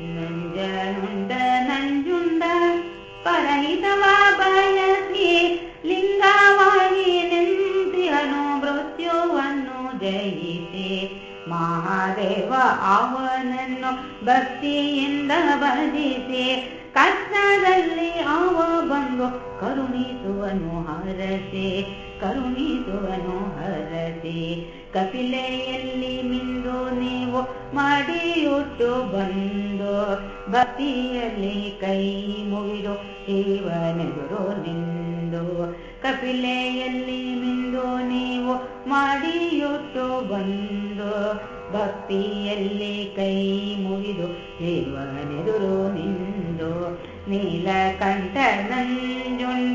ನಂಜನುಂಡ ನಂಜುಂಡ ಪರಹಿತವ ಬಯಸಿ ಲಿಂಗವಾಗಿ ನಿಂತಿರನು ಮೃತ್ಯುವನ್ನು ಜಯಿಸಿ. ಮಹಾದೇವ ಅವನನ್ನು ಭಕ್ತಿಯಿಂದ ಭಜಿಸಿ ಕಷ್ಟದಲ್ಲಿ ಅವ ಬಂದು ಕರುಣಿಸುವನು ಹರಸೆ ಕರುಣಿಸುವನು ಹರಸೆ. ಕಪಿಲೆಯಲ್ಲಿ ಮಿಂದು ನೀವು ಮಾಡಿಯುಟ್ಟು ಬಂದು, ಭಕ್ತಿಯಲ್ಲಿ ಕೈ ಮುಗಿದು ಶಿವನೆದುರು ನಿಂದು. ಕಪಿಲೆಯಲ್ಲಿ ಮಿಂದು ನೀವು ಮಾಡಿಯುಟ್ಟು ಬಂದು, ಭಕ್ತಿಯಲ್ಲಿ ಕೈ ಮುಗಿದು ಶಿವನೆದುರು ನಿಂದು. ನೀಲಕಂಠ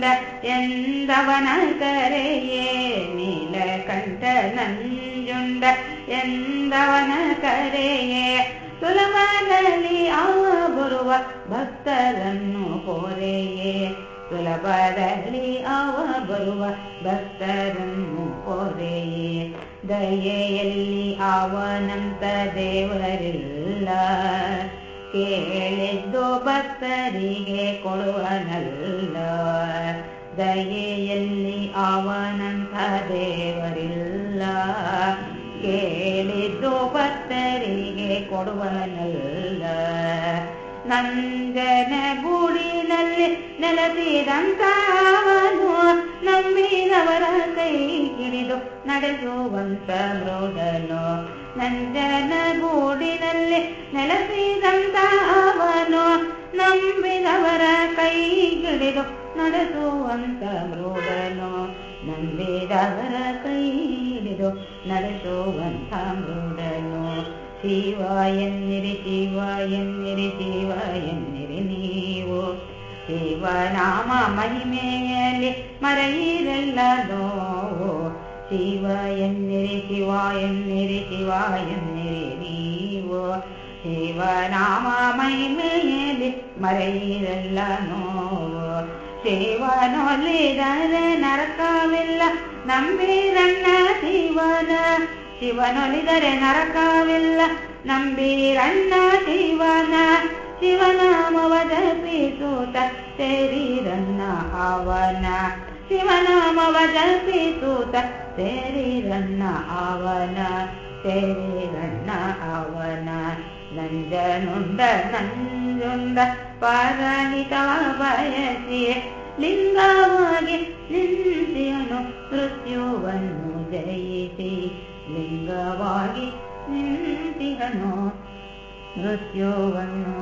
ನಂಜುಂಡ ಎಂದವನ ಕರೆಯೇ ನೀಲಕಂಠ ನಂಜುಂಡ ಎಂದವನ ಕರೆಯೇ ಸುಲಭದಲ್ಲಿ ಬರುವ ಭಕ್ತರನ್ನು ಕೋರೆಯೇ ಸುಲಭದಲ್ಲಿ ಬರುವ ಭಕ್ತರನ್ನು ಪೊರೆಯೇ ದಯೆಯಲ್ಲಿ ಅವನಂತ ದೇವರಿಲ್ಲ. ಕೇಳಿದ್ದು ಭಕ್ತರಿಗೆ ಕೊಡುವನಲ್ಲ. ದಯೆಯಲ್ಲಿ ಆವನಂತ ದೇವರಿಲ್ಲ. ಕೇಳಿದ್ದು ಭಕ್ತರಿಗೆ ಕೊಡುವನಲ್ಲ. ನಂಜನ ಗೂಡಿನಲ್ಲಿ ನೆಲೆಸಿದಂತಾವನು. ನಂಬಿದವರ ಕೈ ಹಿಡಿದು ನಡೆಸುವಂತ ಮೃಡನು ನಂಜನ ಗೂಡಿನಲ್ಲಿ ನೆಲೆಸಿದಂತಾವನು. ನಂಬಿದವರ ನಡೆಸುವಂತ ಮೃಡನು ನಂಬಿದವರ ಕೈ ಹಿಡಿದು ನಡೆಸುವಂತ ಮೃಡನು ಶಿವ ಎನ್ನಿರಿ ಶಿವ ಎನ್ನಿರಿ ಶಿವ ಎನ್ನಿರಿ ನೀವು ಶಿವನಾಮ ಮಹಿಮೆಯಲ್ಲಿ ಮರೆಯಿರೆಲ್ಲ ನೋವು ಶಿವ ಎನ್ನಿರಿ ಶಿವ ಎನ್ನಿರಿ ಶಿವ ಎನ್ನಿರಿ ನೀವು ಶಿವನಾಮ ಮಹಿಮೆಯಲ್ಲಿ ಮರೆಯಿರೆಲ್ಲ ನೋವು ಶಿವನೊಲಿದರೆ ನರಕವಿಲ್ಲ. ನಂಬೀರಣ್ಣ ಶಿವನ ಶಿವನೊಲಿದರೆ ನರಕವಿಲ್ಲ. ನಂಬೀರಣ್ಣ ಶಿವನ ಶಿವನಾಮವ ಜಪಿಸೂತ ಸೇರಿರಣ್ಣ ಅವನ. ಶಿವನಾಮವ ಜಪಿಸೂತ ಸೇರಿರಣ್ಣ ಅವನ. ಸೇರಿರಣ್ಣ ಅವನ. ನಂಜನುಂಡ ನಂಜುಂಡ ಪರಹಿತವ ಬಯಸಿ ಲಿಂಗವಾಗಿ ನಿಂತಿಯನು ಮೃತ್ಯುವನ್ನು ಜಯಿಸಿ ಲಿಂಗವಾಗಿ ನಿಂತಿಹನು ಮೃತ್ಯುವನ್ನು